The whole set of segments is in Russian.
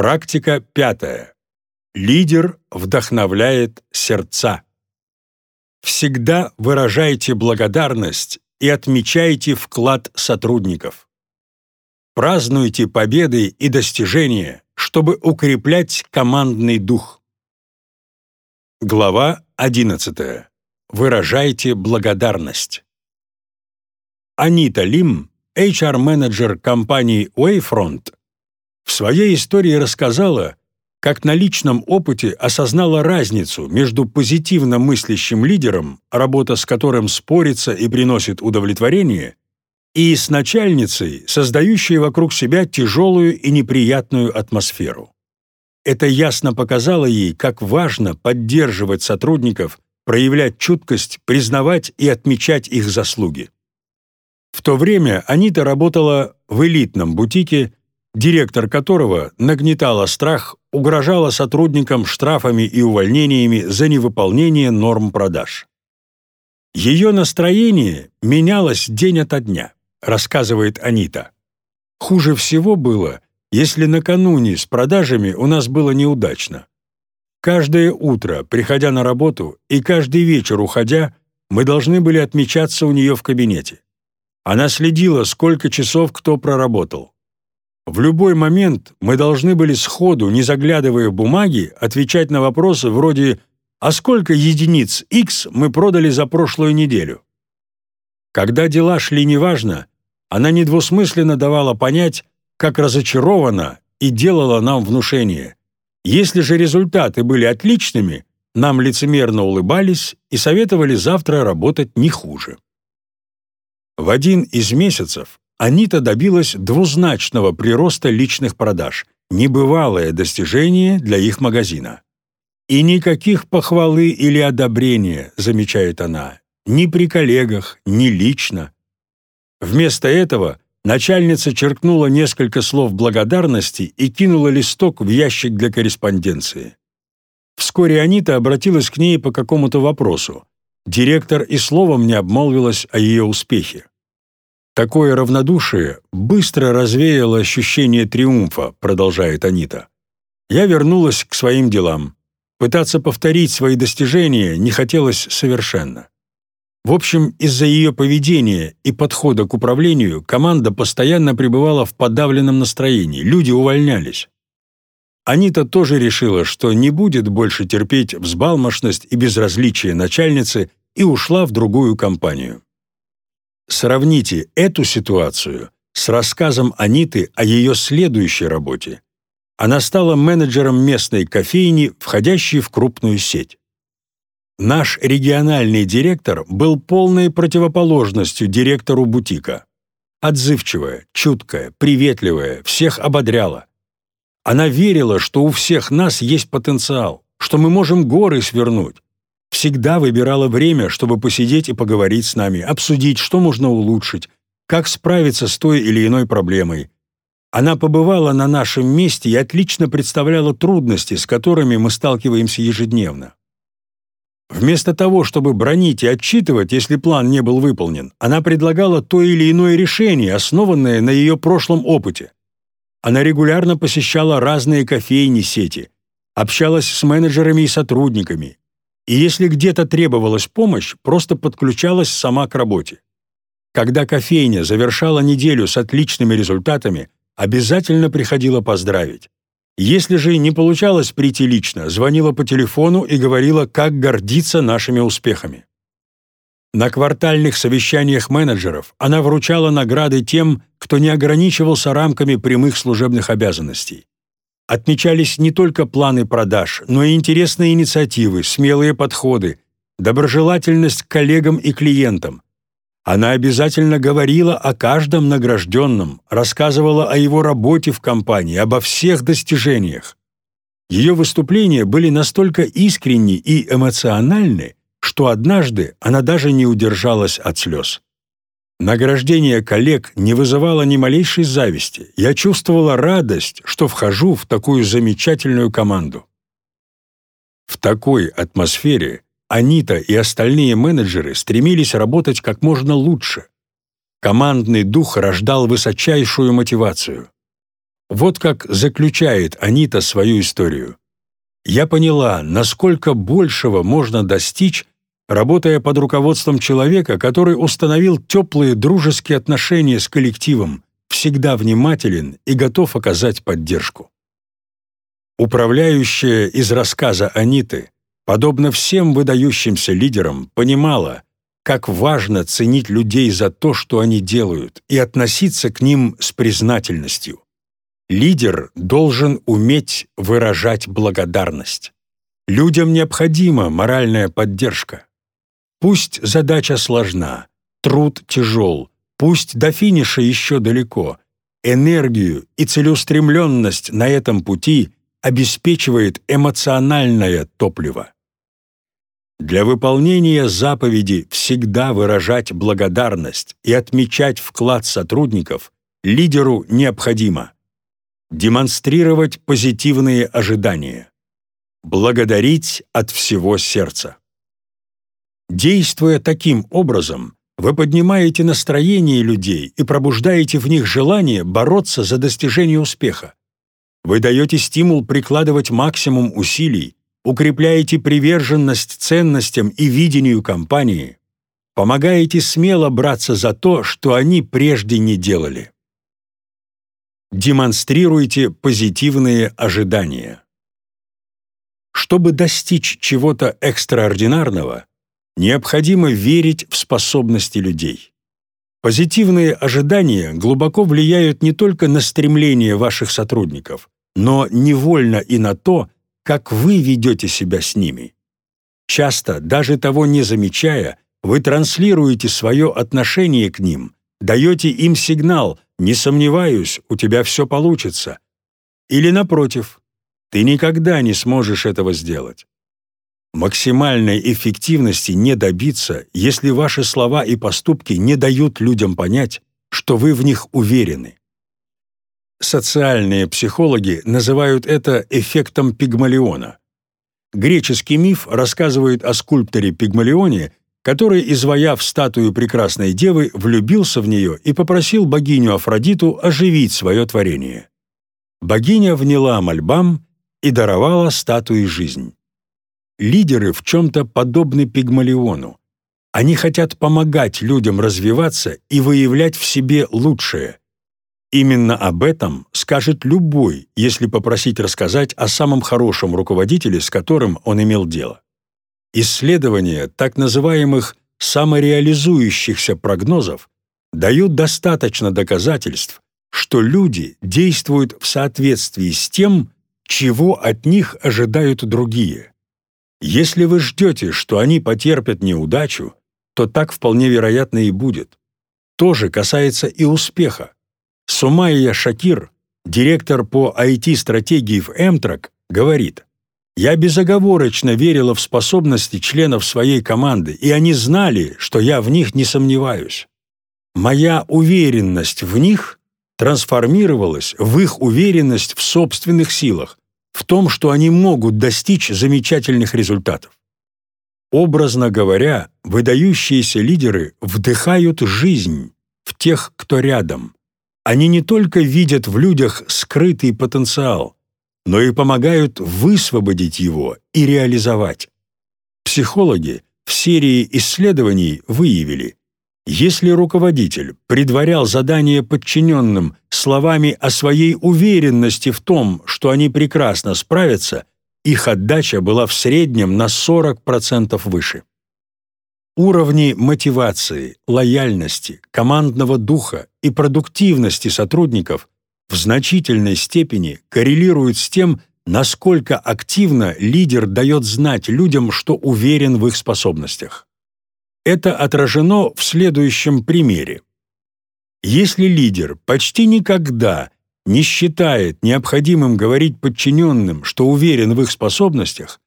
Практика пятая. Лидер вдохновляет сердца. Всегда выражайте благодарность и отмечайте вклад сотрудников. Празднуйте победы и достижения, чтобы укреплять командный дух. Глава 11. Выражайте благодарность. Анита Лим, HR-менеджер компании Wayfront, в своей истории рассказала, как на личном опыте осознала разницу между позитивно мыслящим лидером, работа с которым спорится и приносит удовлетворение, и с начальницей, создающей вокруг себя тяжелую и неприятную атмосферу. Это ясно показало ей, как важно поддерживать сотрудников, проявлять чуткость, признавать и отмечать их заслуги. В то время Анита работала в элитном бутике, директор которого нагнетала страх, угрожала сотрудникам штрафами и увольнениями за невыполнение норм продаж. Ее настроение менялось день ото дня, рассказывает Анита. Хуже всего было, если накануне с продажами у нас было неудачно. Каждое утро, приходя на работу, и каждый вечер, уходя, мы должны были отмечаться у нее в кабинете. Она следила, сколько часов кто проработал. В любой момент мы должны были сходу, не заглядывая в бумаги, отвечать на вопросы вроде «А сколько единиц X мы продали за прошлую неделю?». Когда дела шли неважно, она недвусмысленно давала понять, как разочарована и делала нам внушение. Если же результаты были отличными, нам лицемерно улыбались и советовали завтра работать не хуже. В один из месяцев Анита добилась двузначного прироста личных продаж, небывалое достижение для их магазина. И никаких похвалы или одобрения, замечает она, ни при коллегах, ни лично. Вместо этого начальница черкнула несколько слов благодарности и кинула листок в ящик для корреспонденции. Вскоре Анита обратилась к ней по какому-то вопросу. Директор и словом не обмолвилась о ее успехе. Такое равнодушие быстро развеяло ощущение триумфа, продолжает Анита. Я вернулась к своим делам. Пытаться повторить свои достижения не хотелось совершенно. В общем, из-за ее поведения и подхода к управлению команда постоянно пребывала в подавленном настроении, люди увольнялись. Анита тоже решила, что не будет больше терпеть взбалмошность и безразличие начальницы и ушла в другую компанию. Сравните эту ситуацию с рассказом Аниты о ее следующей работе. Она стала менеджером местной кофейни, входящей в крупную сеть. Наш региональный директор был полной противоположностью директору бутика. Отзывчивая, чуткая, приветливая, всех ободряла. Она верила, что у всех нас есть потенциал, что мы можем горы свернуть, всегда выбирала время, чтобы посидеть и поговорить с нами, обсудить, что можно улучшить, как справиться с той или иной проблемой. Она побывала на нашем месте и отлично представляла трудности, с которыми мы сталкиваемся ежедневно. Вместо того, чтобы бронить и отчитывать, если план не был выполнен, она предлагала то или иное решение, основанное на ее прошлом опыте. Она регулярно посещала разные кофейни сети, общалась с менеджерами и сотрудниками, и если где-то требовалась помощь, просто подключалась сама к работе. Когда кофейня завершала неделю с отличными результатами, обязательно приходила поздравить. Если же не получалось прийти лично, звонила по телефону и говорила, как гордиться нашими успехами. На квартальных совещаниях менеджеров она вручала награды тем, кто не ограничивался рамками прямых служебных обязанностей отмечались не только планы продаж, но и интересные инициативы, смелые подходы, доброжелательность к коллегам и клиентам. Она обязательно говорила о каждом награжденном, рассказывала о его работе в компании, обо всех достижениях. Ее выступления были настолько искренни и эмоциональны, что однажды она даже не удержалась от слез. Награждение коллег не вызывало ни малейшей зависти. Я чувствовала радость, что вхожу в такую замечательную команду. В такой атмосфере Анита и остальные менеджеры стремились работать как можно лучше. Командный дух рождал высочайшую мотивацию. Вот как заключает Анита свою историю. «Я поняла, насколько большего можно достичь, работая под руководством человека, который установил теплые дружеские отношения с коллективом, всегда внимателен и готов оказать поддержку. Управляющая из рассказа Аниты, подобно всем выдающимся лидерам, понимала, как важно ценить людей за то, что они делают, и относиться к ним с признательностью. Лидер должен уметь выражать благодарность. Людям необходима моральная поддержка. Пусть задача сложна, труд тяжел, пусть до финиша еще далеко, энергию и целеустремленность на этом пути обеспечивает эмоциональное топливо. Для выполнения заповеди всегда выражать благодарность и отмечать вклад сотрудников лидеру необходимо. Демонстрировать позитивные ожидания. Благодарить от всего сердца. Действуя таким образом, вы поднимаете настроение людей и пробуждаете в них желание бороться за достижение успеха. Вы даете стимул прикладывать максимум усилий, укрепляете приверженность ценностям и видению компании, помогаете смело браться за то, что они прежде не делали. Демонстрируйте позитивные ожидания. Чтобы достичь чего-то экстраординарного, необходимо верить в способности людей. Позитивные ожидания глубоко влияют не только на стремления ваших сотрудников, но невольно и на то, как вы ведете себя с ними. Часто, даже того не замечая, вы транслируете свое отношение к ним, даете им сигнал «не сомневаюсь, у тебя все получится». Или напротив, «ты никогда не сможешь этого сделать». Максимальной эффективности не добиться, если ваши слова и поступки не дают людям понять, что вы в них уверены. Социальные психологи называют это эффектом Пигмалиона. Греческий миф рассказывает о скульпторе Пигмалионе, который, изваяв статую прекрасной девы, влюбился в нее и попросил богиню Афродиту оживить свое творение. Богиня вняла мольбам и даровала статуе жизнь лидеры в чем-то подобны Пигмалиону. Они хотят помогать людям развиваться и выявлять в себе лучшее. Именно об этом скажет любой, если попросить рассказать о самом хорошем руководителе, с которым он имел дело. Исследования так называемых самореализующихся прогнозов дают достаточно доказательств, что люди действуют в соответствии с тем, чего от них ожидают другие. Если вы ждете, что они потерпят неудачу, то так вполне вероятно и будет. То же касается и успеха. Сумайя Шакир, директор по IT-стратегии в Эмтрак, говорит, «Я безоговорочно верила в способности членов своей команды, и они знали, что я в них не сомневаюсь. Моя уверенность в них трансформировалась в их уверенность в собственных силах, в том, что они могут достичь замечательных результатов. Образно говоря, выдающиеся лидеры вдыхают жизнь в тех, кто рядом. Они не только видят в людях скрытый потенциал, но и помогают высвободить его и реализовать. Психологи в серии исследований выявили, если руководитель предварял задание подчиненным словами о своей уверенности в том, что они прекрасно справятся, их отдача была в среднем на 40% выше. Уровни мотивации, лояльности, командного духа и продуктивности сотрудников в значительной степени коррелируют с тем, насколько активно лидер дает знать людям, что уверен в их способностях. Это отражено в следующем примере. Если лидер почти никогда не считает необходимым говорить подчиненным, что уверен в их способностях,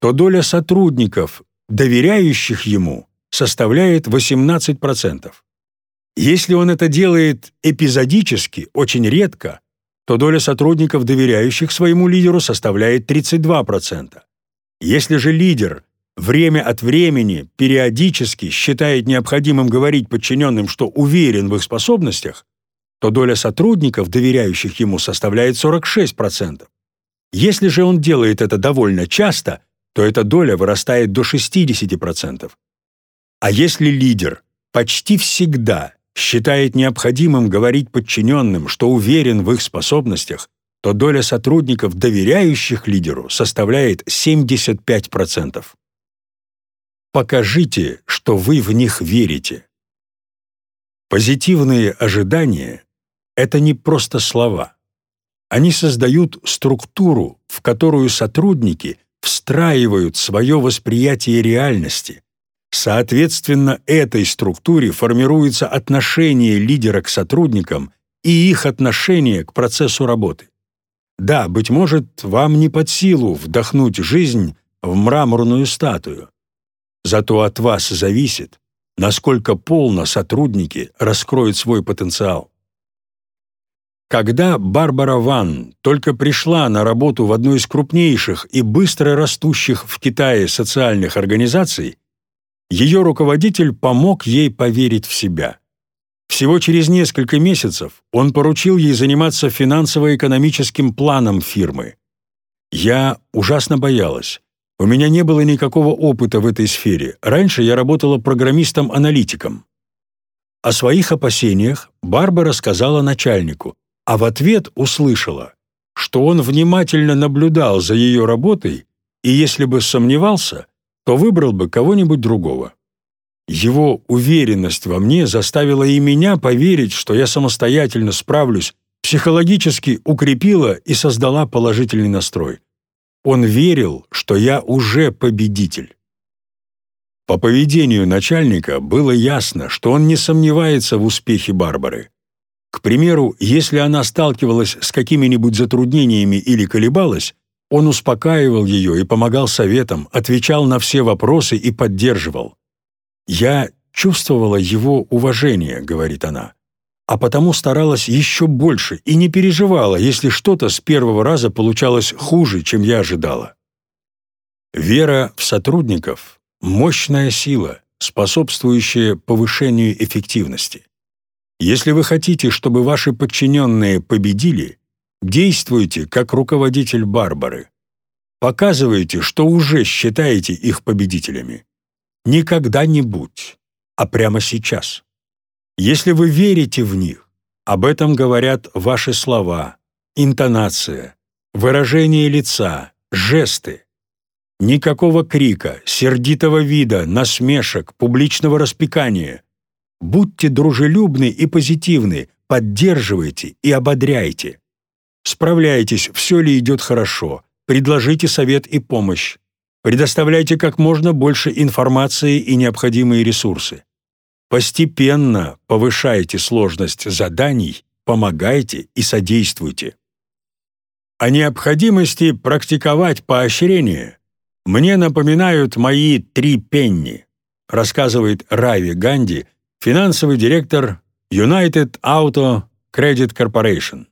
то доля сотрудников, доверяющих ему, составляет 18%. Если он это делает эпизодически, очень редко, то доля сотрудников, доверяющих своему лидеру, составляет 32%. Если же лидер время от времени, периодически считает необходимым говорить подчиненным, что уверен в их способностях, то доля сотрудников, доверяющих ему, составляет 46%. Если же он делает это довольно часто, то эта доля вырастает до 60%. А если лидер почти всегда считает необходимым говорить подчиненным, что уверен в их способностях, то доля сотрудников, доверяющих лидеру, составляет 75%. Покажите, что вы в них верите. Позитивные ожидания — это не просто слова. Они создают структуру, в которую сотрудники встраивают свое восприятие реальности. Соответственно, этой структуре формируется отношение лидера к сотрудникам и их отношение к процессу работы. Да, быть может, вам не под силу вдохнуть жизнь в мраморную статую. Зато от вас зависит, насколько полно сотрудники раскроют свой потенциал. Когда Барбара Ван только пришла на работу в одну из крупнейших и быстро растущих в Китае социальных организаций, ее руководитель помог ей поверить в себя. Всего через несколько месяцев он поручил ей заниматься финансово-экономическим планом фирмы. Я ужасно боялась, у меня не было никакого опыта в этой сфере. Раньше я работала программистом-аналитиком. О своих опасениях Барбара сказала начальнику, а в ответ услышала, что он внимательно наблюдал за ее работой и если бы сомневался, то выбрал бы кого-нибудь другого. Его уверенность во мне заставила и меня поверить, что я самостоятельно справлюсь, психологически укрепила и создала положительный настрой. Он верил, что я уже победитель. По поведению начальника было ясно, что он не сомневается в успехе Барбары. К примеру, если она сталкивалась с какими-нибудь затруднениями или колебалась, он успокаивал ее и помогал советам, отвечал на все вопросы и поддерживал. «Я чувствовала его уважение», — говорит она а потому старалась еще больше и не переживала, если что-то с первого раза получалось хуже, чем я ожидала. Вера в сотрудников – мощная сила, способствующая повышению эффективности. Если вы хотите, чтобы ваши подчиненные победили, действуйте как руководитель Барбары. Показывайте, что уже считаете их победителями. Не когда-нибудь, а прямо сейчас. Если вы верите в них, об этом говорят ваши слова, интонация, выражение лица, жесты. Никакого крика, сердитого вида, насмешек, публичного распекания. Будьте дружелюбны и позитивны, поддерживайте и ободряйте. Справляйтесь, все ли идет хорошо, предложите совет и помощь. Предоставляйте как можно больше информации и необходимые ресурсы. Постепенно повышайте сложность заданий, помогайте и содействуйте. О необходимости практиковать поощрение мне напоминают мои три пенни, рассказывает Рави Ганди, финансовый директор United Auto Credit Corporation.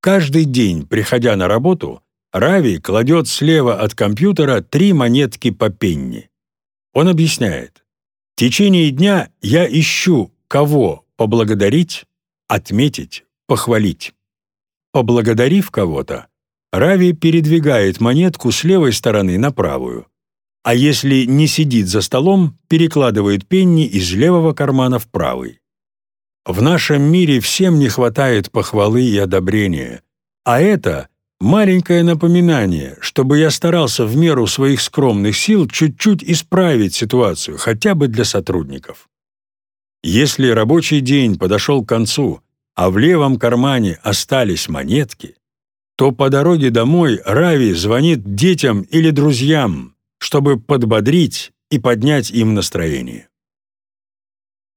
Каждый день, приходя на работу, Рави кладет слева от компьютера три монетки по пенни. Он объясняет, в течение дня я ищу, кого поблагодарить, отметить, похвалить. Поблагодарив кого-то, Рави передвигает монетку с левой стороны на правую, а если не сидит за столом, перекладывает пенни из левого кармана в правый. В нашем мире всем не хватает похвалы и одобрения, а это Маленькое напоминание, чтобы я старался в меру своих скромных сил чуть-чуть исправить ситуацию, хотя бы для сотрудников. Если рабочий день подошел к концу, а в левом кармане остались монетки, то по дороге домой Рави звонит детям или друзьям, чтобы подбодрить и поднять им настроение.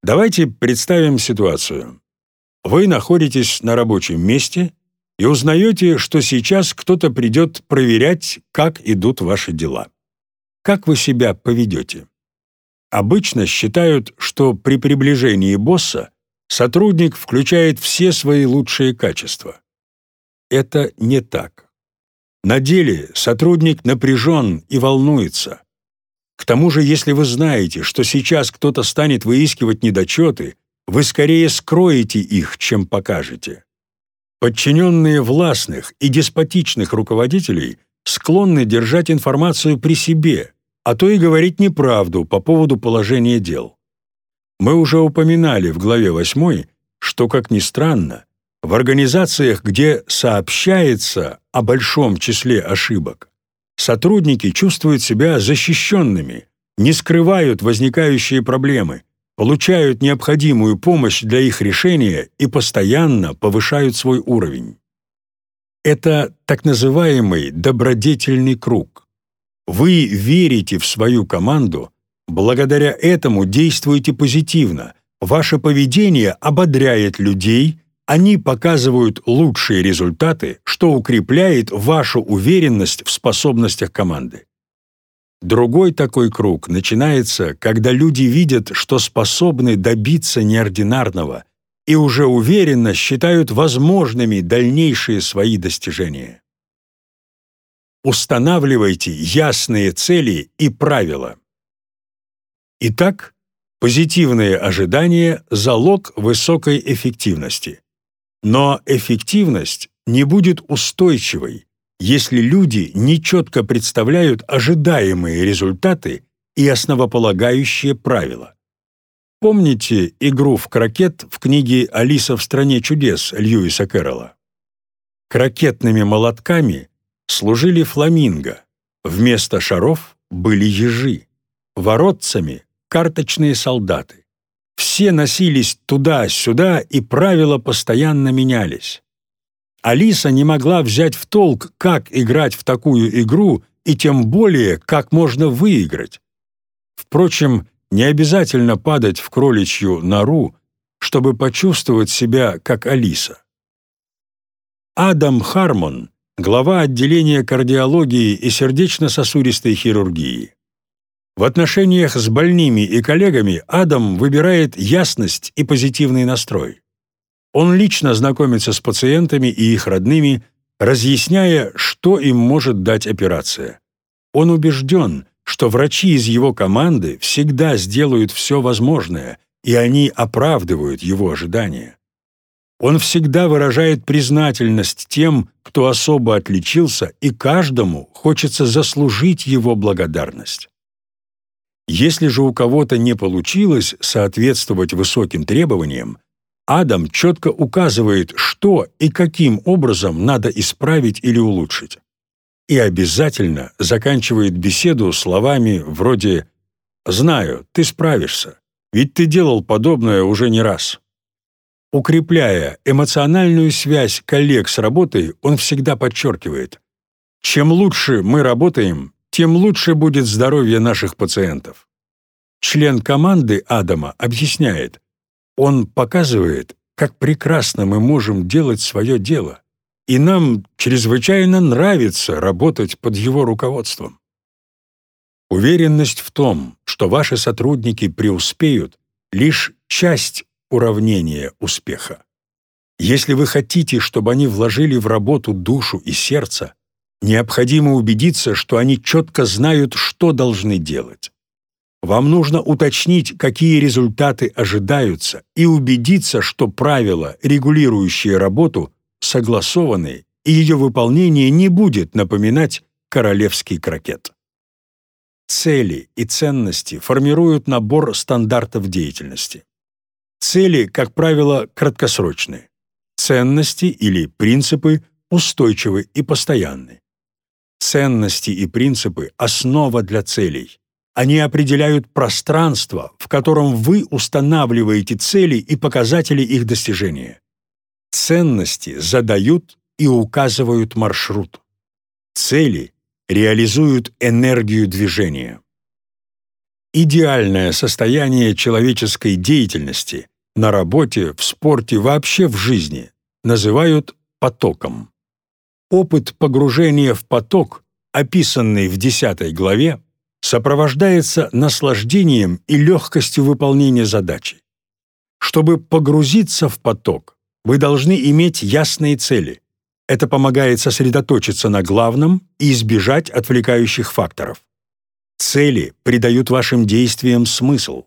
Давайте представим ситуацию. Вы находитесь на рабочем месте – и узнаете, что сейчас кто-то придет проверять, как идут ваши дела. Как вы себя поведете? Обычно считают, что при приближении босса сотрудник включает все свои лучшие качества. Это не так. На деле сотрудник напряжен и волнуется. К тому же, если вы знаете, что сейчас кто-то станет выискивать недочеты, вы скорее скроете их, чем покажете. Подчиненные властных и деспотичных руководителей склонны держать информацию при себе, а то и говорить неправду по поводу положения дел. Мы уже упоминали в главе 8, что, как ни странно, в организациях, где сообщается о большом числе ошибок, сотрудники чувствуют себя защищенными, не скрывают возникающие проблемы, получают необходимую помощь для их решения и постоянно повышают свой уровень. Это так называемый добродетельный круг. Вы верите в свою команду, благодаря этому действуете позитивно, ваше поведение ободряет людей, они показывают лучшие результаты, что укрепляет вашу уверенность в способностях команды. Другой такой круг начинается, когда люди видят, что способны добиться неординарного и уже уверенно считают возможными дальнейшие свои достижения. Устанавливайте ясные цели и правила. Итак, позитивные ожидания – залог высокой эффективности. Но эффективность не будет устойчивой, если люди нечетко представляют ожидаемые результаты и основополагающие правила. Помните игру в крокет в книге «Алиса в стране чудес» Льюиса Кэрролла? Крокетными молотками служили фламинго, вместо шаров были ежи, воротцами — карточные солдаты. Все носились туда-сюда, и правила постоянно менялись. Алиса не могла взять в толк, как играть в такую игру и тем более, как можно выиграть. Впрочем, не обязательно падать в кроличью нору, чтобы почувствовать себя как Алиса. Адам Хармон, глава отделения кардиологии и сердечно-сосудистой хирургии. В отношениях с больными и коллегами Адам выбирает ясность и позитивный настрой. Он лично знакомится с пациентами и их родными, разъясняя, что им может дать операция. Он убежден, что врачи из его команды всегда сделают все возможное, и они оправдывают его ожидания. Он всегда выражает признательность тем, кто особо отличился, и каждому хочется заслужить его благодарность. Если же у кого-то не получилось соответствовать высоким требованиям, Адам четко указывает, что и каким образом надо исправить или улучшить. И обязательно заканчивает беседу словами вроде «Знаю, ты справишься, ведь ты делал подобное уже не раз». Укрепляя эмоциональную связь коллег с работой, он всегда подчеркивает «Чем лучше мы работаем, тем лучше будет здоровье наших пациентов». Член команды Адама объясняет он показывает, как прекрасно мы можем делать свое дело, и нам чрезвычайно нравится работать под его руководством. Уверенность в том, что ваши сотрудники преуспеют, лишь часть уравнения успеха. Если вы хотите, чтобы они вложили в работу душу и сердце, необходимо убедиться, что они четко знают, что должны делать. Вам нужно уточнить, какие результаты ожидаются, и убедиться, что правила, регулирующие работу, согласованы, и ее выполнение не будет напоминать королевский крокет. Цели и ценности формируют набор стандартов деятельности. Цели, как правило, краткосрочные. Ценности или принципы устойчивы и постоянны. Ценности и принципы – основа для целей. Они определяют пространство, в котором вы устанавливаете цели и показатели их достижения. Ценности задают и указывают маршрут. Цели реализуют энергию движения. Идеальное состояние человеческой деятельности на работе, в спорте, вообще в жизни называют потоком. Опыт погружения в поток, описанный в 10 главе, сопровождается наслаждением и легкостью выполнения задачи. Чтобы погрузиться в поток, вы должны иметь ясные цели. Это помогает сосредоточиться на главном и избежать отвлекающих факторов. Цели придают вашим действиям смысл.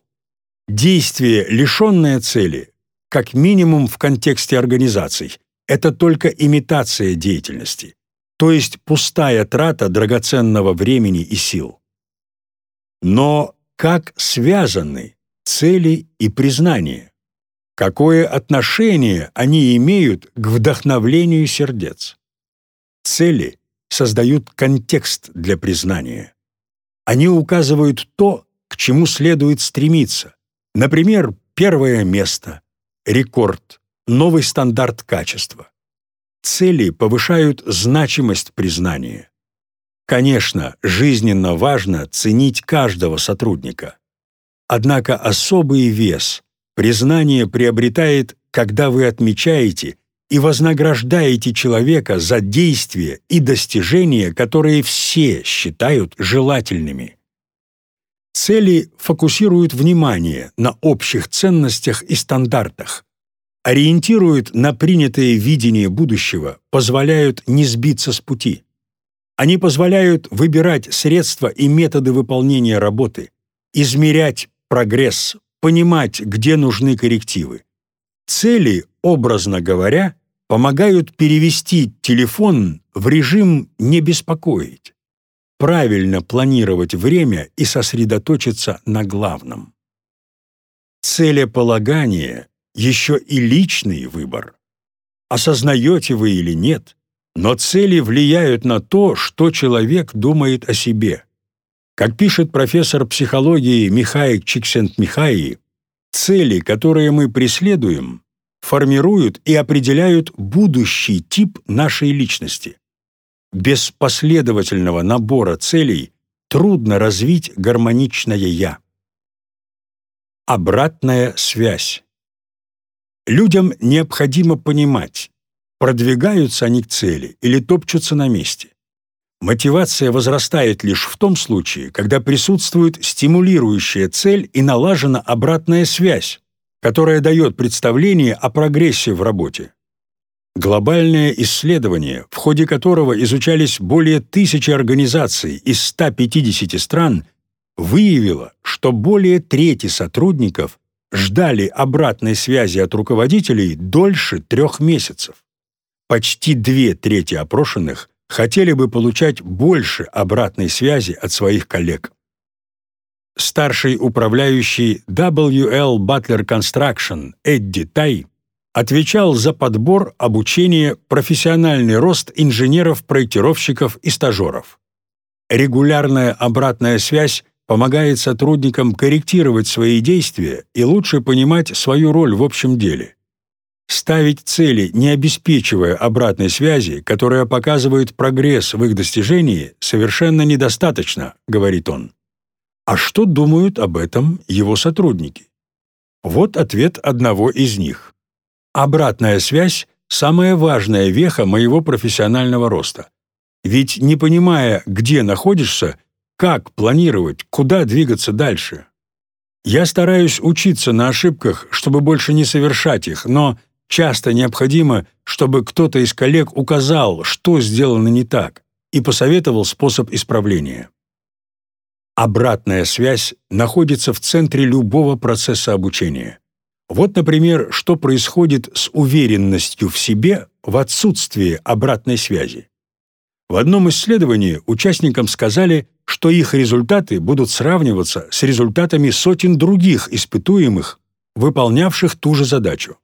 Действие, лишенное цели, как минимум в контексте организаций, это только имитация деятельности, то есть пустая трата драгоценного времени и сил. Но как связаны цели и признание? Какое отношение они имеют к вдохновлению сердец? Цели создают контекст для признания. Они указывают то, к чему следует стремиться, Например, первое место, рекорд, новый стандарт качества. Цели повышают значимость признания. Конечно, жизненно важно ценить каждого сотрудника. Однако особый вес признание приобретает, когда вы отмечаете и вознаграждаете человека за действия и достижения, которые все считают желательными. Цели фокусируют внимание на общих ценностях и стандартах, ориентируют на принятое видение будущего, позволяют не сбиться с пути. Они позволяют выбирать средства и методы выполнения работы, измерять прогресс, понимать, где нужны коррективы. Цели, образно говоря, помогают перевести телефон в режим «не беспокоить» правильно планировать время и сосредоточиться на главном. Целеполагание — еще и личный выбор. Осознаете вы или нет, но цели влияют на то, что человек думает о себе. Как пишет профессор психологии Михаил Чиксент-Михаи, цели, которые мы преследуем, формируют и определяют будущий тип нашей личности. Без последовательного набора целей трудно развить гармоничное «я». Обратная связь. Людям необходимо понимать, продвигаются они к цели или топчутся на месте. Мотивация возрастает лишь в том случае, когда присутствует стимулирующая цель и налажена обратная связь, которая дает представление о прогрессе в работе. Глобальное исследование, в ходе которого изучались более тысячи организаций из 150 стран, выявило, что более трети сотрудников ждали обратной связи от руководителей дольше трех месяцев. Почти две трети опрошенных хотели бы получать больше обратной связи от своих коллег. Старший управляющий WL Butler Construction Эдди Тай отвечал за подбор, обучение, профессиональный рост инженеров-проектировщиков и стажеров. Регулярная обратная связь помогает сотрудникам корректировать свои действия и лучше понимать свою роль в общем деле. Ставить цели, не обеспечивая обратной связи, которая показывает прогресс в их достижении, совершенно недостаточно, говорит он. А что думают об этом его сотрудники? Вот ответ одного из них. Обратная связь – самая важная веха моего профессионального роста. Ведь не понимая, где находишься, как планировать, куда двигаться дальше. Я стараюсь учиться на ошибках, чтобы больше не совершать их, но часто необходимо, чтобы кто-то из коллег указал, что сделано не так, и посоветовал способ исправления. Обратная связь находится в центре любого процесса обучения. Вот, например, что происходит с уверенностью в себе в отсутствии обратной связи. В одном исследовании участникам сказали, что их результаты будут сравниваться с результатами сотен других испытуемых, выполнявших ту же задачу.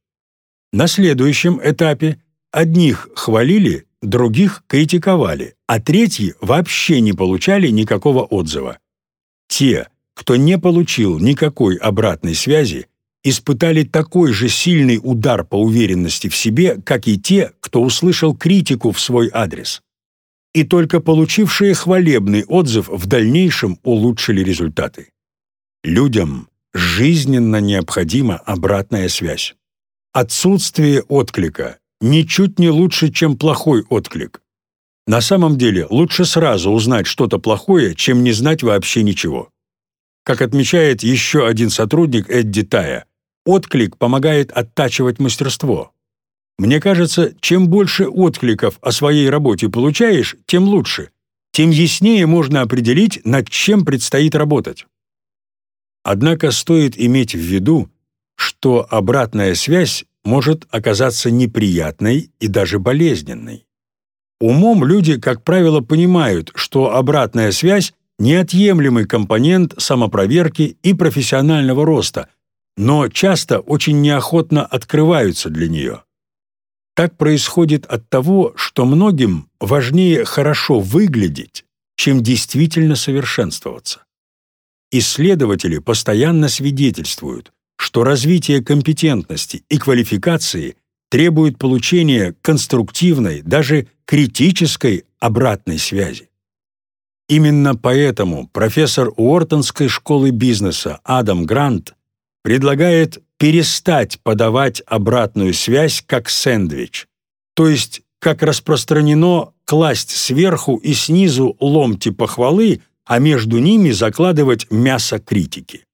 На следующем этапе одних хвалили, других критиковали, а третьи вообще не получали никакого отзыва. Те, кто не получил никакой обратной связи, испытали такой же сильный удар по уверенности в себе, как и те, кто услышал критику в свой адрес. И только получившие хвалебный отзыв в дальнейшем улучшили результаты. Людям жизненно необходима обратная связь. Отсутствие отклика ничуть не лучше, чем плохой отклик. На самом деле лучше сразу узнать что-то плохое, чем не знать вообще ничего. Как отмечает еще один сотрудник Эдди Тая, Отклик помогает оттачивать мастерство. Мне кажется, чем больше откликов о своей работе получаешь, тем лучше, тем яснее можно определить, над чем предстоит работать. Однако стоит иметь в виду, что обратная связь может оказаться неприятной и даже болезненной. Умом люди, как правило, понимают, что обратная связь – неотъемлемый компонент самопроверки и профессионального роста, но часто очень неохотно открываются для нее. Так происходит от того, что многим важнее хорошо выглядеть, чем действительно совершенствоваться. Исследователи постоянно свидетельствуют, что развитие компетентности и квалификации требует получения конструктивной, даже критической обратной связи. Именно поэтому профессор Уортонской школы бизнеса Адам Грант предлагает перестать подавать обратную связь как сэндвич, то есть как распространено класть сверху и снизу ломти похвалы, а между ними закладывать мясо критики.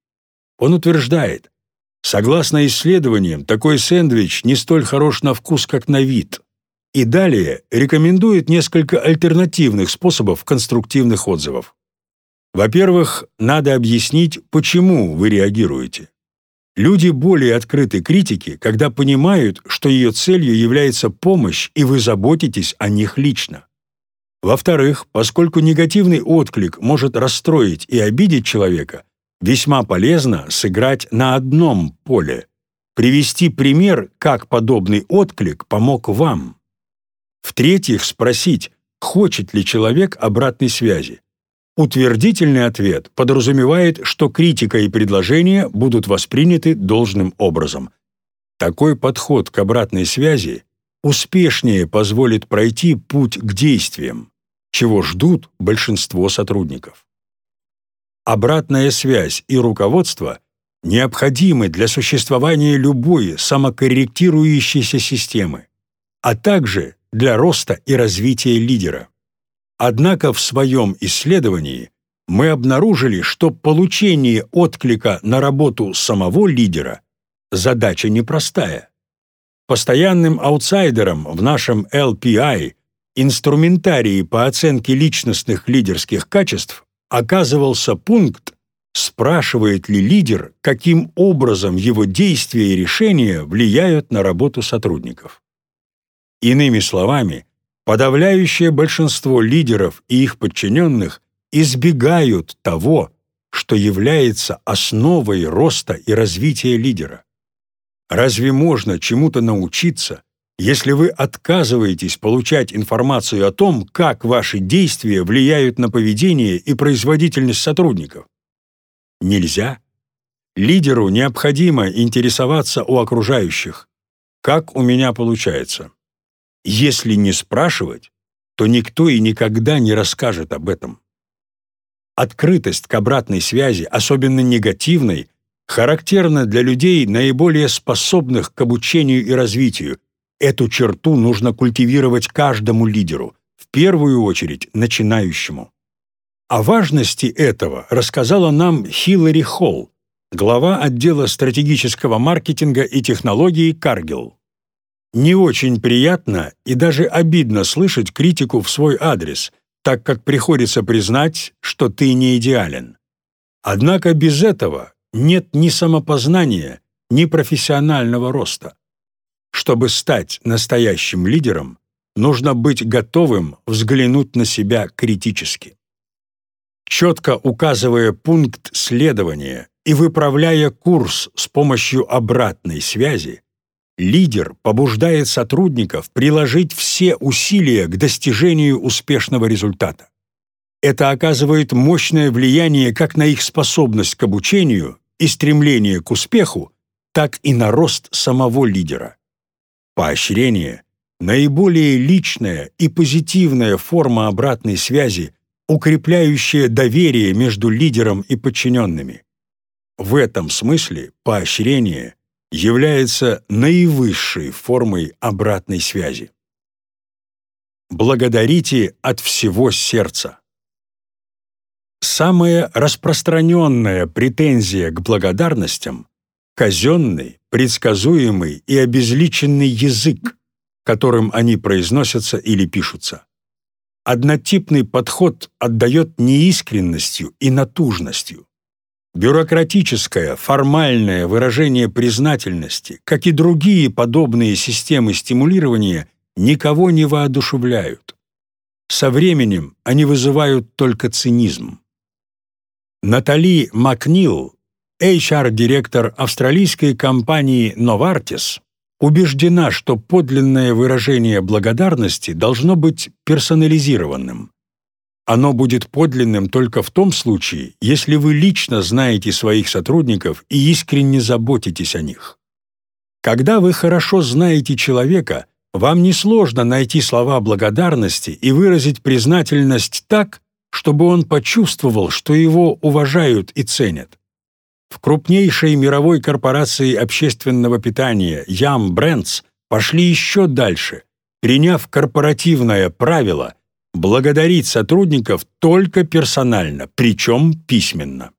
Он утверждает, согласно исследованиям, такой сэндвич не столь хорош на вкус, как на вид. И далее рекомендует несколько альтернативных способов конструктивных отзывов. Во-первых, надо объяснить, почему вы реагируете. Люди более открыты критике, когда понимают, что ее целью является помощь, и вы заботитесь о них лично. Во-вторых, поскольку негативный отклик может расстроить и обидеть человека, весьма полезно сыграть на одном поле, привести пример, как подобный отклик помог вам. В-третьих, спросить, хочет ли человек обратной связи. Утвердительный ответ подразумевает, что критика и предложения будут восприняты должным образом. Такой подход к обратной связи успешнее позволит пройти путь к действиям, чего ждут большинство сотрудников. Обратная связь и руководство необходимы для существования любой самокорректирующейся системы, а также для роста и развития лидера. Однако в своем исследовании мы обнаружили, что получение отклика на работу самого лидера – задача непростая. Постоянным аутсайдером в нашем LPI инструментарии по оценке личностных лидерских качеств оказывался пункт, спрашивает ли лидер, каким образом его действия и решения влияют на работу сотрудников. Иными словами, подавляющее большинство лидеров и их подчиненных избегают того, что является основой роста и развития лидера. Разве можно чему-то научиться, если вы отказываетесь получать информацию о том, как ваши действия влияют на поведение и производительность сотрудников? Нельзя. Лидеру необходимо интересоваться у окружающих. Как у меня получается? Если не спрашивать, то никто и никогда не расскажет об этом. Открытость к обратной связи, особенно негативной, характерна для людей, наиболее способных к обучению и развитию. Эту черту нужно культивировать каждому лидеру, в первую очередь начинающему. О важности этого рассказала нам Хиллари Холл, глава отдела стратегического маркетинга и технологий Каргилл. Не очень приятно и даже обидно слышать критику в свой адрес, так как приходится признать, что ты не идеален. Однако без этого нет ни самопознания, ни профессионального роста. Чтобы стать настоящим лидером, нужно быть готовым взглянуть на себя критически. Четко указывая пункт следования и выправляя курс с помощью обратной связи, Лидер побуждает сотрудников приложить все усилия к достижению успешного результата. Это оказывает мощное влияние как на их способность к обучению и стремление к успеху, так и на рост самого лидера. Поощрение – наиболее личная и позитивная форма обратной связи, укрепляющая доверие между лидером и подчиненными. В этом смысле поощрение – является наивысшей формой обратной связи. Благодарите от всего сердца. Самая распространенная претензия к благодарностям – казенный, предсказуемый и обезличенный язык, которым они произносятся или пишутся. Однотипный подход отдает неискренностью и натужностью. Бюрократическое, формальное выражение признательности, как и другие подобные системы стимулирования, никого не воодушевляют. Со временем они вызывают только цинизм. Натали Макнил, HR-директор австралийской компании Novartis, убеждена, что подлинное выражение благодарности должно быть персонализированным. Оно будет подлинным только в том случае, если вы лично знаете своих сотрудников и искренне заботитесь о них. Когда вы хорошо знаете человека, вам несложно найти слова благодарности и выразить признательность так, чтобы он почувствовал, что его уважают и ценят. В крупнейшей мировой корпорации общественного питания Yum Brands пошли еще дальше, приняв корпоративное правило – благодарить сотрудников только персонально, причем письменно.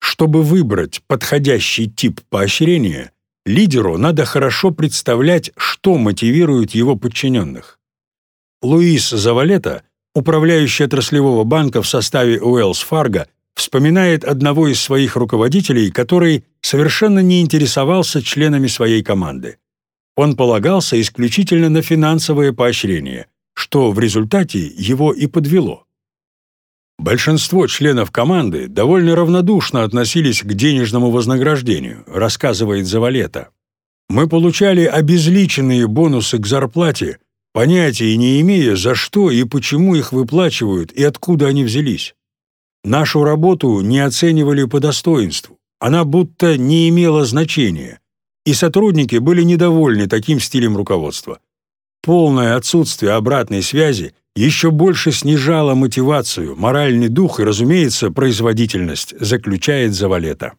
Чтобы выбрать подходящий тип поощрения, лидеру надо хорошо представлять, что мотивирует его подчиненных. Луис Завалета, управляющий отраслевого банка в составе Уэллс Фарго, вспоминает одного из своих руководителей, который совершенно не интересовался членами своей команды. Он полагался исключительно на финансовое поощрение – что в результате его и подвело. Большинство членов команды довольно равнодушно относились к денежному вознаграждению, рассказывает Завалета. Мы получали обезличенные бонусы к зарплате, понятия не имея, за что и почему их выплачивают и откуда они взялись. Нашу работу не оценивали по достоинству, она будто не имела значения, и сотрудники были недовольны таким стилем руководства. Полное отсутствие обратной связи еще больше снижало мотивацию, моральный дух и, разумеется, производительность, заключает Завалета.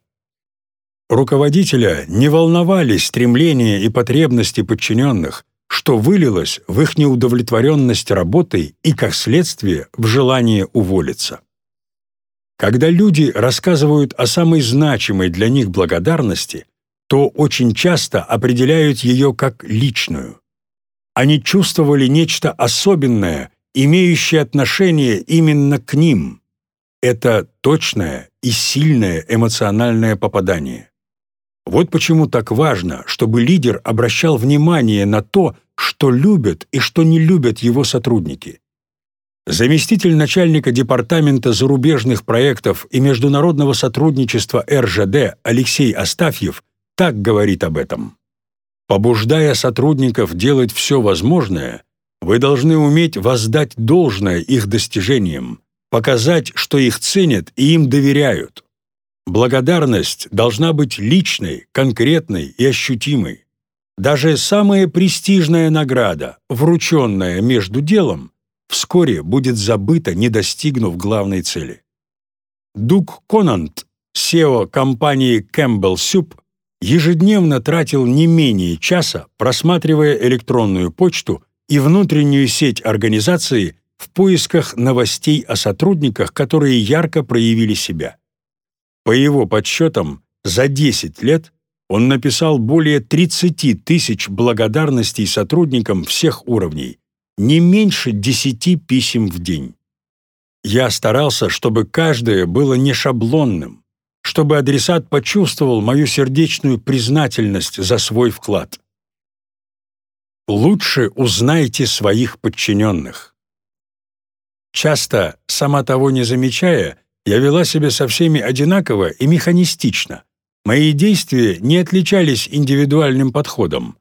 Руководителя не волновали стремления и потребности подчиненных, что вылилось в их неудовлетворенность работой и, как следствие, в желание уволиться. Когда люди рассказывают о самой значимой для них благодарности, то очень часто определяют ее как личную. Они чувствовали нечто особенное, имеющее отношение именно к ним. Это точное и сильное эмоциональное попадание. Вот почему так важно, чтобы лидер обращал внимание на то, что любят и что не любят его сотрудники. Заместитель начальника департамента зарубежных проектов и международного сотрудничества РЖД Алексей Астафьев так говорит об этом. Побуждая сотрудников делать все возможное, вы должны уметь воздать должное их достижениям, показать, что их ценят и им доверяют. Благодарность должна быть личной, конкретной и ощутимой. Даже самая престижная награда, врученная между делом, вскоре будет забыта, не достигнув главной цели. Дуг Конант, SEO компании Campbell Soup, ежедневно тратил не менее часа, просматривая электронную почту и внутреннюю сеть организации в поисках новостей о сотрудниках, которые ярко проявили себя. По его подсчетам, за 10 лет он написал более 30 тысяч благодарностей сотрудникам всех уровней, не меньше 10 писем в день. Я старался, чтобы каждое было не шаблонным, чтобы адресат почувствовал мою сердечную признательность за свой вклад. Лучше узнайте своих подчиненных. Часто, сама того не замечая, я вела себя со всеми одинаково и механистично. Мои действия не отличались индивидуальным подходом,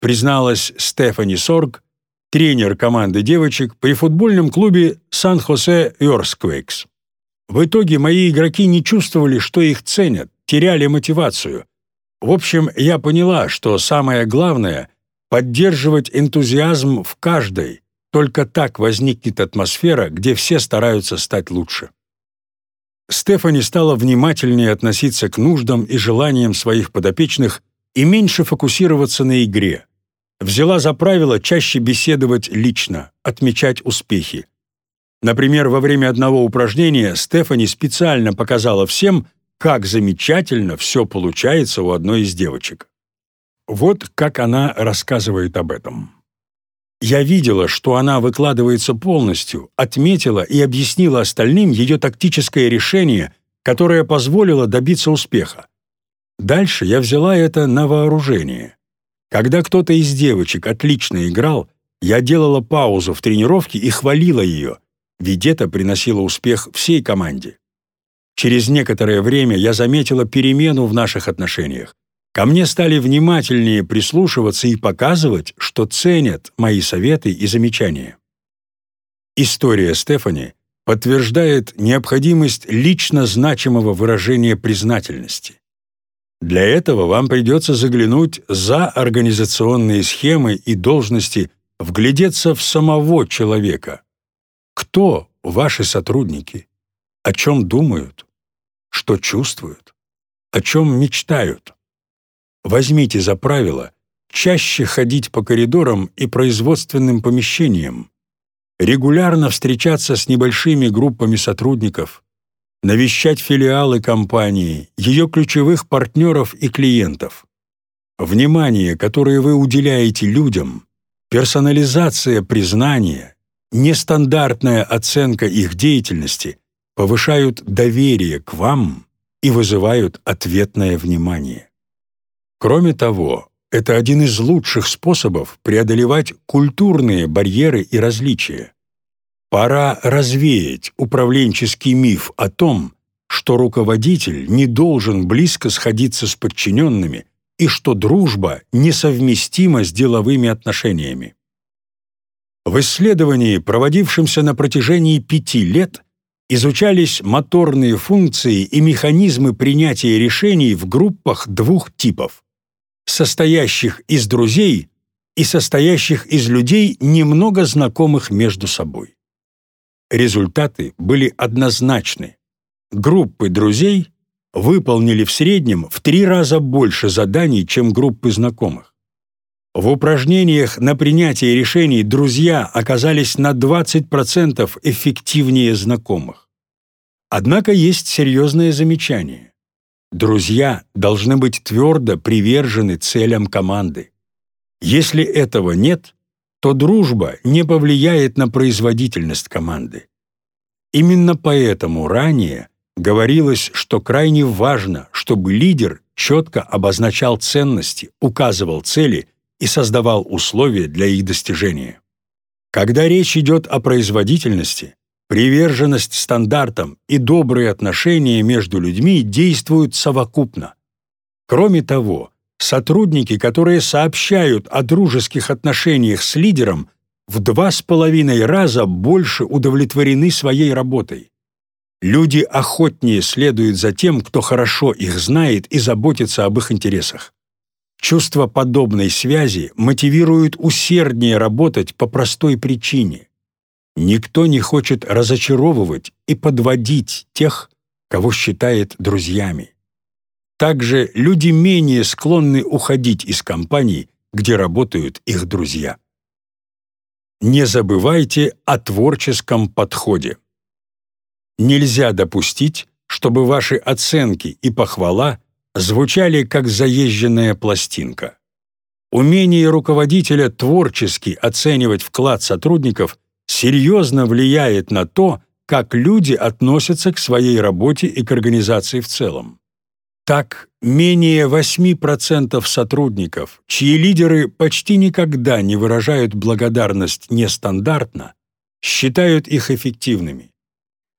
призналась Стефани Сорг, тренер команды девочек при футбольном клубе Сан-Хосе Earthquakes. В итоге мои игроки не чувствовали, что их ценят, теряли мотивацию. В общем, я поняла, что самое главное — поддерживать энтузиазм в каждой. Только так возникнет атмосфера, где все стараются стать лучше. Стефани стала внимательнее относиться к нуждам и желаниям своих подопечных и меньше фокусироваться на игре. Взяла за правило чаще беседовать лично, отмечать успехи. Например, во время одного упражнения Стефани специально показала всем, как замечательно все получается у одной из девочек. Вот как она рассказывает об этом. Я видела, что она выкладывается полностью, отметила и объяснила остальным ее тактическое решение, которая позволила добиться успеха. Дальше я взяла это на вооружение. Когда кто-то из девочек отлично играл, я делала паузу в тренировке и хвалила ее, ведь это приносило успех всей команде. Через некоторое время я заметила перемену в наших отношениях. Ко мне стали внимательнее прислушиваться и показывать, что ценят мои советы и замечания. История Стефани подтверждает необходимость лично значимого выражения признательности. Для этого вам придется заглянуть за организационные схемы и должности, вглядеться в самого человека. Кто ваши сотрудники? О чем думают? Что чувствуют? О чем мечтают? Возьмите за правило чаще ходить по коридорам и производственным помещениям, регулярно встречаться с небольшими группами сотрудников, навещать филиалы компании, ее ключевых партнеров и клиентов. Внимание, которое вы уделяете людям, персонализация признания, нестандартная оценка их деятельности повышают доверие к вам и вызывают ответное внимание. Кроме того, это один из лучших способов преодолевать культурные барьеры и различия. Пора развеять управленческий миф о том, что руководитель не должен близко сходиться с подчиненными и что дружба несовместима с деловыми отношениями. В исследовании, проводившемся на протяжении пяти лет, изучались моторные функции и механизмы принятия решений в группах двух типов – состоящих из друзей и состоящих из людей, немного знакомых между собой. Результаты были однозначны. Группы друзей выполнили в среднем в три раза больше заданий, чем группы знакомых. В упражнениях на принятие решений друзья оказались на 20% эффективнее знакомых. Однако есть серьезное замечание. Друзья должны быть твердо привержены целям команды. Если этого нет, то дружба не повлияет на производительность команды. Именно поэтому ранее говорилось, что крайне важно, чтобы лидер четко обозначал ценности, указывал цели и создавал условия для их достижения. Когда речь идет о производительности, приверженность стандартам и добрые отношения между людьми действуют совокупно. Кроме того, сотрудники, которые сообщают о дружеских отношениях с лидером, в два с половиной раза больше удовлетворены своей работой. Люди охотнее следуют за тем, кто хорошо их знает и заботится об их интересах. Чувство подобной связи мотивирует усерднее работать по простой причине. Никто не хочет разочаровывать и подводить тех, кого считает друзьями. Также люди менее склонны уходить из компаний, где работают их друзья. Не забывайте о творческом подходе. Нельзя допустить, чтобы ваши оценки и похвала звучали как заезженная пластинка. Умение руководителя творчески оценивать вклад сотрудников серьезно влияет на то, как люди относятся к своей работе и к организации в целом. Так, менее 8% сотрудников, чьи лидеры почти никогда не выражают благодарность нестандартно, считают их эффективными.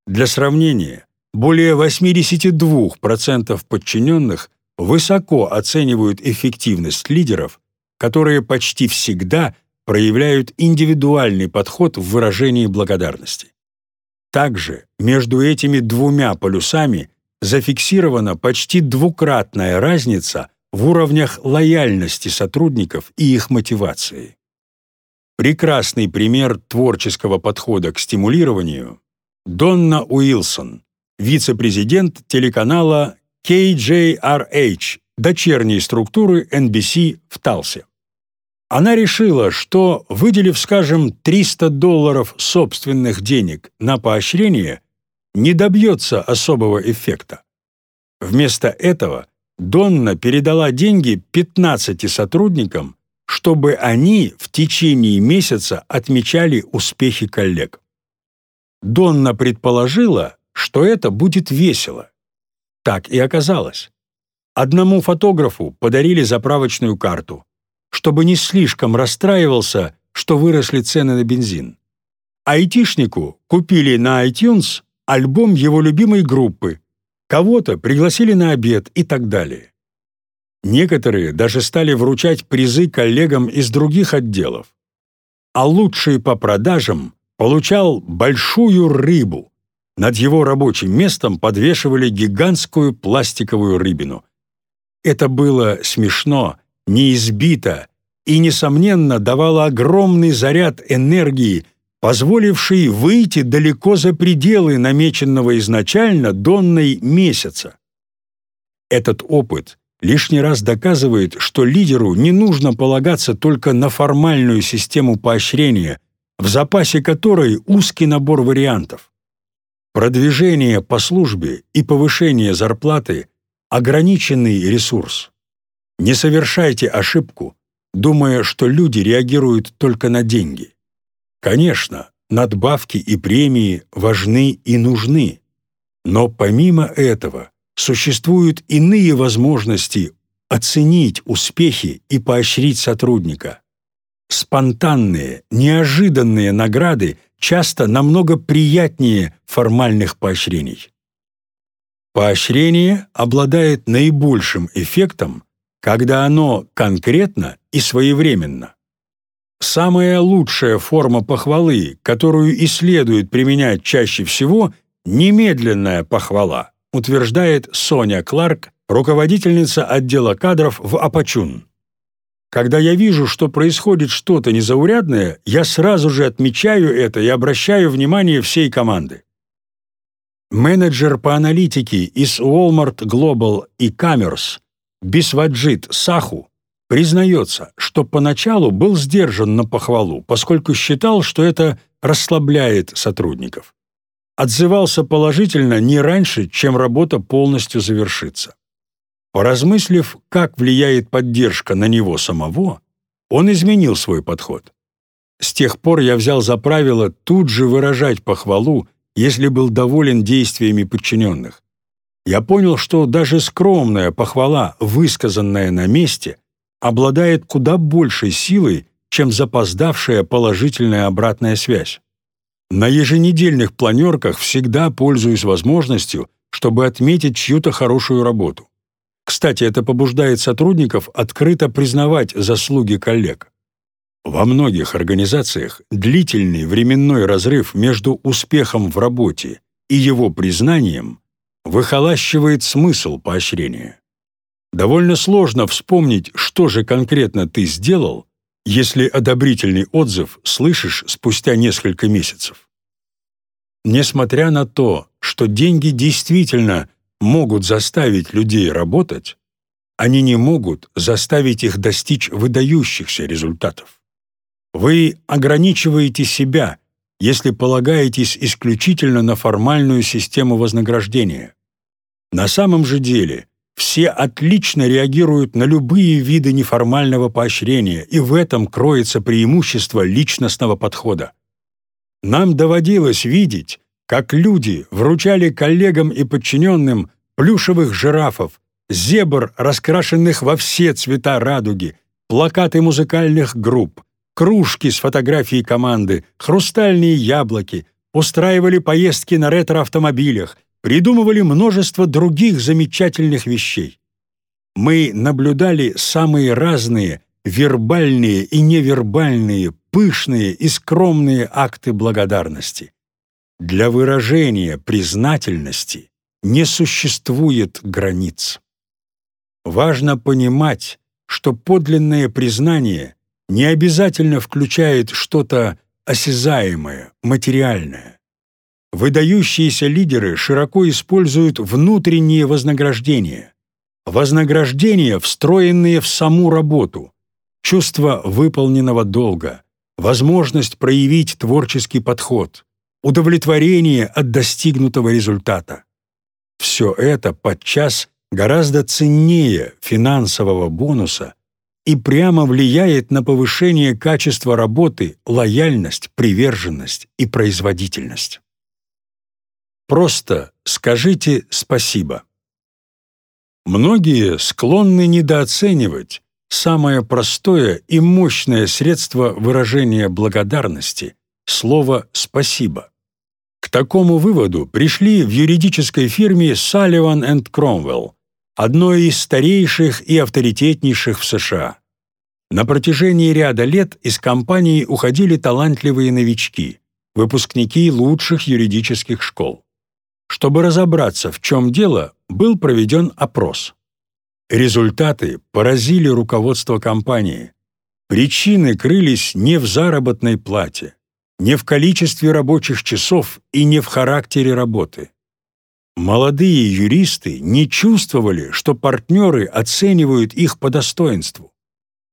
Для сравнения, более 82% подчиненных высоко оценивают эффективность лидеров, которые почти всегда проявляют индивидуальный подход в выражении благодарности. Также между этими двумя полюсами зафиксирована почти двукратная разница в уровнях лояльности сотрудников и их мотивации. Прекрасный пример творческого подхода к стимулированию – Донна Уилсон, вице-президент телеканала KJRH, дочерней структуры NBC в Талсе. Она решила, что, выделив, скажем, 300 долларов собственных денег на поощрение – не добьется особого эффекта. Вместо этого Донна передала деньги 15 сотрудникам, чтобы они в течение месяца отмечали успехи коллег. Донна предположила, что это будет весело, Так и оказалось. Одному фотографу подарили заправочную карту, чтобы не слишком расстраивался, что выросли цены на бензин. Айтишнику купили на iTunes альбом его любимой группы, кого-то пригласили на обед и так далее. Некоторые даже стали вручать призы коллегам из других отделов. А лучший по продажам получал большую рыбу. Над его рабочим местом подвешивали гигантскую пластиковую рыбину. Это было смешно, неизбито и, несомненно, давало огромный заряд энергии, позволивший выйти далеко за пределы намеченного изначально донной месяца. Этот опыт лишний раз доказывает, что лидеру не нужно полагаться только на формальную систему поощрения, в запасе которой узкий набор вариантов. Продвижение по службе и повышение зарплаты – ограниченный ресурс. Не совершайте ошибку, думая, что люди реагируют только на деньги. Конечно, надбавки и премии важны и нужны, но помимо этого существуют иные возможности оценить успехи и поощрить сотрудника. Спонтанные, неожиданные награды часто намного приятнее формальных поощрений. Поощрение обладает наибольшим эффектом, когда оно конкретно и своевременно. Самая лучшая форма похвалы, которую и следует применять чаще всего, немедленная похвала, утверждает Соня Кларк, руководительница отдела кадров в Апачун. Когда я вижу, что происходит что-то незаурядное, я сразу же отмечаю это и обращаю внимание всей команды. Менеджер по аналитике из Walmart Global и Commerce Бисваджит Саху признается, что поначалу был сдержан на похвалу, поскольку считал, что это расслабляет сотрудников. Отзывался положительно не раньше, чем работа полностью завершится. Поразмыслив, как влияет поддержка на него самого, он изменил свой подход. С тех пор я взял за правило тут же выражать похвалу, если был доволен действиями подчиненных. Я понял, что даже скромная похвала, высказанная на месте, обладает куда большей силой, чем запоздавшая положительная обратная связь. На еженедельных планерках всегда пользуюсь возможностью, чтобы отметить чью-то хорошую работу. Кстати, это побуждает сотрудников открыто признавать заслуги коллег. Во многих организациях длительный временной разрыв между успехом в работе и его признанием выхолащивает смысл поощрения. Довольно сложно вспомнить, что же конкретно ты сделал, если одобрительный отзыв слышишь спустя несколько месяцев. Несмотря на то, что деньги действительно могут заставить людей работать, они не могут заставить их достичь выдающихся результатов. Вы ограничиваете себя, если полагаетесь исключительно на формальную систему вознаграждения. На самом же деле все отлично реагируют на любые виды неформального поощрения, и в этом кроется преимущество личностного подхода. Нам доводилось видеть, как люди вручали коллегам и подчиненным плюшевых жирафов, зебр, раскрашенных во все цвета радуги, плакаты музыкальных групп, кружки с фотографией команды, хрустальные яблоки, устраивали поездки на ретро-автомобилях, придумывали множество других замечательных вещей. Мы наблюдали самые разные вербальные и невербальные, пышные и скромные акты благодарности. Для выражения признательности не существует границ. Важно понимать, что подлинное признание не обязательно включает что-то осязаемое, материальное. Выдающиеся лидеры широко используют внутренние вознаграждения. Вознаграждения, встроенные в саму работу, чувство выполненного долга, возможность проявить творческий подход, удовлетворение от достигнутого результата. Все это подчас гораздо ценнее финансового бонуса и прямо влияет на повышение качества работы, лояльность, приверженность и производительность. Просто скажите спасибо. Многие склонны недооценивать самое простое и мощное средство выражения благодарности — слово «спасибо». К такому выводу пришли в юридической фирме Sullivan энд Кромвелл, одной из старейших и авторитетнейших в США. На протяжении ряда лет из компании уходили талантливые новички, выпускники лучших юридических школ. Чтобы разобраться, в чем дело, был проведен опрос. Результаты поразили руководство компании. Причины крылись не в заработной плате, не в количестве рабочих часов и не в характере работы. Молодые юристы не чувствовали, что партнеры оценивают их по достоинству.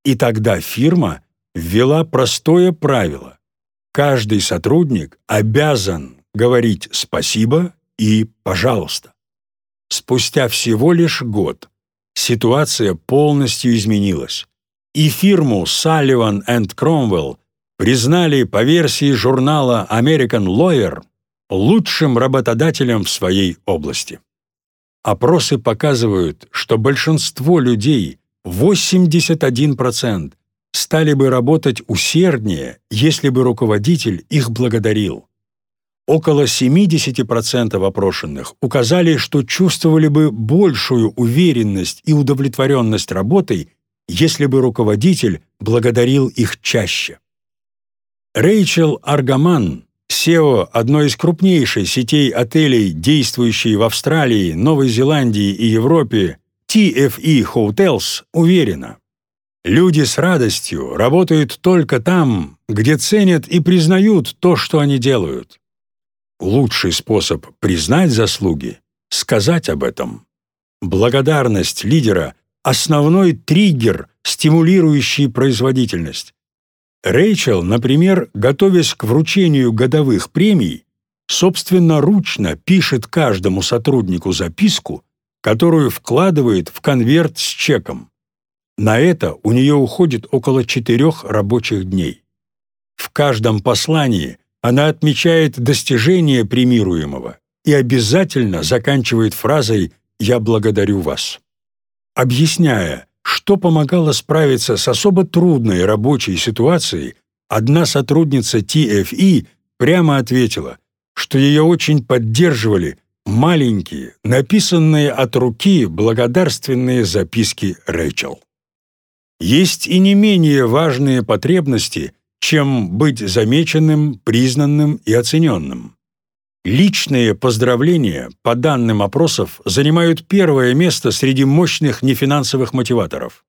И тогда фирма ввела простое правило. Каждый сотрудник обязан говорить «спасибо» и «пожалуйста». Спустя всего лишь год ситуация полностью изменилась, и фирму Sullivan Кромвелл признали по версии журнала American Lawyer лучшим работодателем в своей области. Опросы показывают, что большинство людей, 81%, стали бы работать усерднее, если бы руководитель их благодарил. Около 70% опрошенных указали, что чувствовали бы большую уверенность и удовлетворенность работой, если бы руководитель благодарил их чаще. Рэйчел Аргаман, SEO одной из крупнейших сетей отелей, действующей в Австралии, Новой Зеландии и Европе, TFE Hotels, уверена, люди с радостью работают только там, где ценят и признают то, что они делают. Лучший способ признать заслуги — сказать об этом. Благодарность лидера — основной триггер, стимулирующий производительность. Рэйчел, например, готовясь к вручению годовых премий, собственноручно пишет каждому сотруднику записку, которую вкладывает в конверт с чеком. На это у нее уходит около четырех рабочих дней. В каждом послании она отмечает достижение премируемого и обязательно заканчивает фразой «Я благодарю вас». Объясняя, что помогало справиться с особо трудной рабочей ситуацией, одна сотрудница TFE прямо ответила, что ее очень поддерживали маленькие, написанные от руки благодарственные записки Рэйчел. Есть и не менее важные потребности, чем быть замеченным, признанным и оцененным. Личные поздравления, по данным опросов, занимают первое место среди мощных нефинансовых мотиваторов.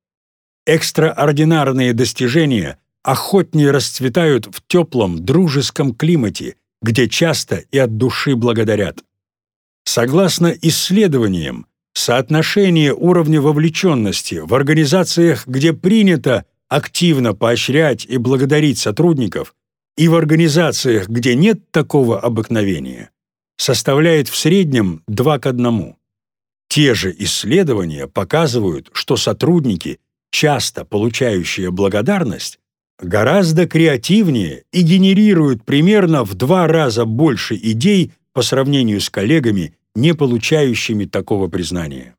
Экстраординарные достижения охотнее расцветают в теплом, дружеском климате, где часто и от души благодарят. Согласно исследованиям, соотношение уровня вовлеченности в организациях, где принято активно поощрять и благодарить сотрудников, и в организациях, где нет такого обыкновения, составляет в среднем 2 к 1. Те же исследования показывают, что сотрудники, часто получающие благодарность, гораздо креативнее и генерируют примерно в два раза больше идей по сравнению с коллегами, не получающими такого признания.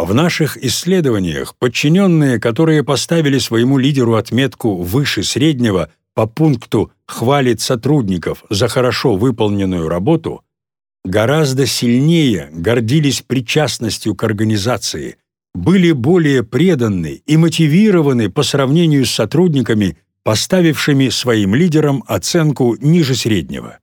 В наших исследованиях подчиненные, которые поставили своему лидеру отметку выше среднего по пункту «хвалит сотрудников за хорошо выполненную работу», гораздо сильнее гордились причастностью к организации, были более преданы и мотивированы по сравнению с сотрудниками, поставившими своим лидерам оценку ниже среднего.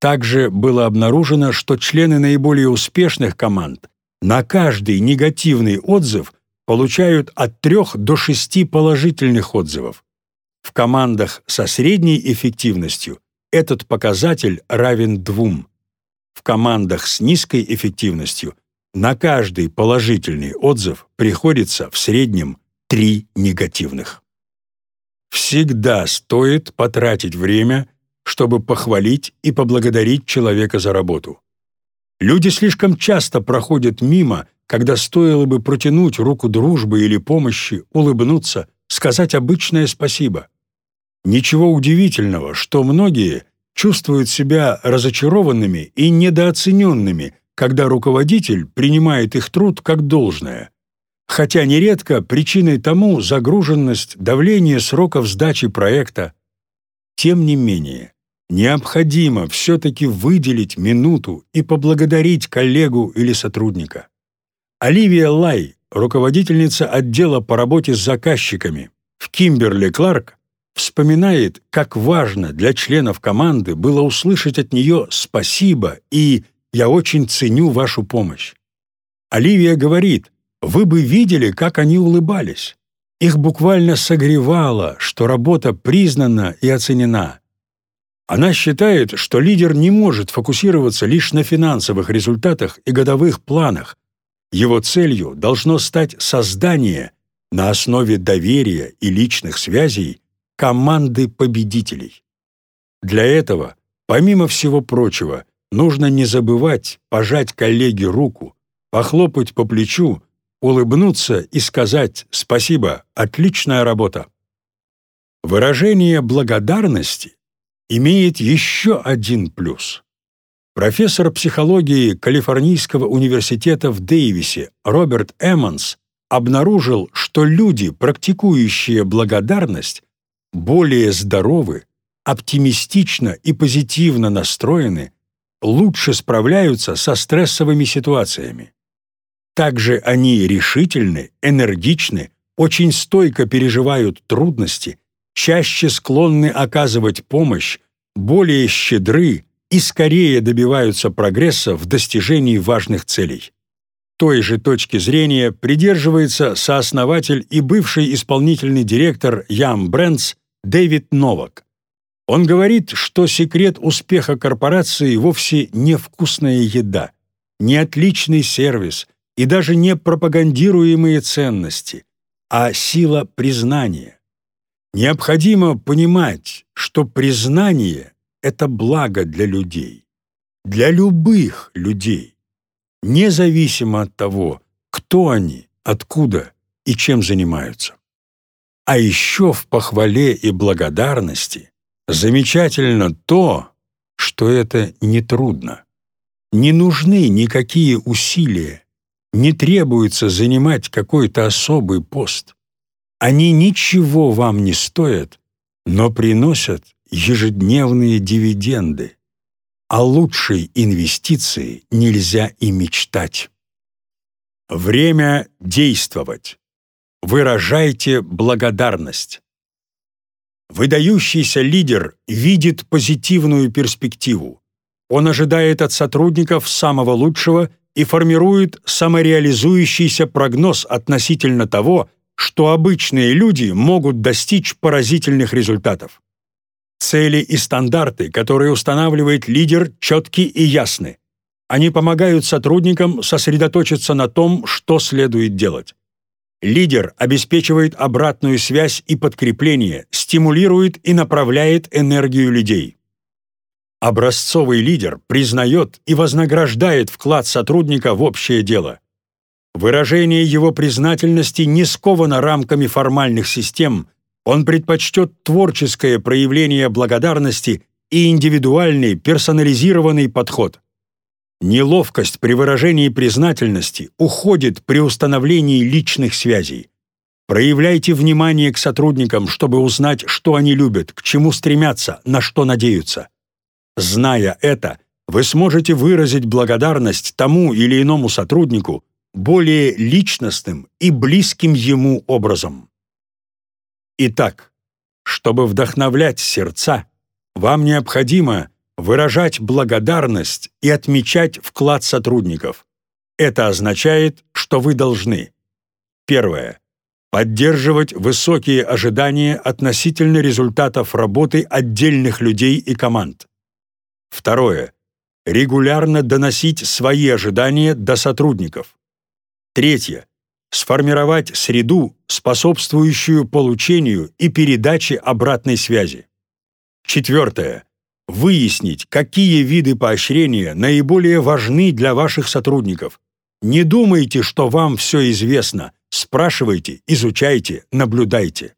Также было обнаружено, что члены наиболее успешных команд на каждый негативный отзыв получают от 3 до 6 положительных отзывов. В командах со средней эффективностью этот показатель равен 2. В командах с низкой эффективностью на каждый положительный отзыв приходится в среднем 3 негативных. Всегда стоит потратить время, чтобы похвалить и поблагодарить человека за работу. Люди слишком часто проходят мимо, когда стоило бы протянуть руку дружбы или помощи, улыбнуться, сказать обычное спасибо. Ничего удивительного, что многие чувствуют себя разочарованными и недооцененными, когда руководитель принимает их труд как должное, хотя нередко причиной тому загруженность, давление сроков сдачи проекта. Тем не менее, необходимо все-таки выделить минуту и поблагодарить коллегу или сотрудника. Оливия Лай, руководительница отдела по работе с заказчиками в Кимберли Кларк, вспоминает, как важно для членов команды было услышать от нее «спасибо» и «я очень ценю вашу помощь». Оливия говорит, вы бы видели, как они улыбались. Их буквально согревало, что работа признана и оценена. Она считает, что лидер не может фокусироваться лишь на финансовых результатах и годовых планах. Его целью должно стать создание на основе доверия и личных связей команды победителей. Для этого, помимо всего прочего, нужно не забывать пожать коллеге руку, похлопать по плечу, улыбнуться и сказать «Спасибо, отличная работа». Выражение благодарности имеет еще один плюс. Профессор психологии Калифорнийского университета в Дэвисе Роберт Эммонс обнаружил, что люди, практикующие благодарность, более здоровы, оптимистично и позитивно настроены, лучше справляются со стрессовыми ситуациями. Также они решительны, энергичны, очень стойко переживают трудности, чаще склонны оказывать помощь, более щедры и скорее добиваются прогресса в достижении важных целей. Той же точки зрения придерживается сооснователь и бывший исполнительный директор Ям Брендс Дэвид Новак. Он говорит, что секрет успеха корпорации вовсе не вкусная еда, не отличный сервис и даже не пропагандируемые ценности, а сила признания. Необходимо понимать, что признание — это благо для людей, для любых людей, независимо от того, кто они, откуда и чем занимаются. А еще в похвале и благодарности замечательно то, что это нетрудно. Не нужны никакие усилия, не требуется занимать какой-то особый пост. Они ничего вам не стоят, но приносят ежедневные дивиденды. О лучшей инвестиции нельзя и мечтать. Время действовать выражайте благодарность. Выдающийся лидер видит позитивную перспективу. Он ожидает от сотрудников самого лучшего и формирует самореализующийся прогноз относительно того, что обычные люди могут достичь поразительных результатов. Цели и стандарты, которые устанавливает лидер, четки и ясны. Они помогают сотрудникам сосредоточиться на том, что следует делать. Лидер обеспечивает обратную связь и подкрепление, стимулирует и направляет энергию людей. Образцовый лидер признает и вознаграждает вклад сотрудника в общее дело. Выражение его признательности не сковано рамками формальных систем, он предпочтет творческое проявление благодарности и индивидуальный персонализированный подход. Неловкость при выражении признательности уходит при установлении личных связей. Проявляйте внимание к сотрудникам, чтобы узнать, что они любят, к чему стремятся, на что надеются. Зная это, вы сможете выразить благодарность тому или иному сотруднику более личностным и близким ему образом. Итак, чтобы вдохновлять сердца, вам необходимо – выражать благодарность и отмечать вклад сотрудников. Это означает, что вы должны Первое. Поддерживать высокие ожидания относительно результатов работы отдельных людей и команд. Второе. Регулярно доносить свои ожидания до сотрудников. Третье. Сформировать среду, способствующую получению и передаче обратной связи. Четвертое выяснить, какие виды поощрения наиболее важны для ваших сотрудников. Не думайте, что вам все известно. Спрашивайте, изучайте, наблюдайте.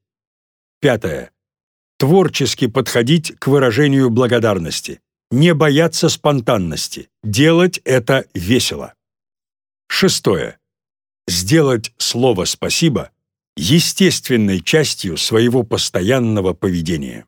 Пятое. Творчески подходить к выражению благодарности. Не бояться спонтанности. Делать это весело. Шестое. Сделать слово «спасибо» естественной частью своего постоянного поведения.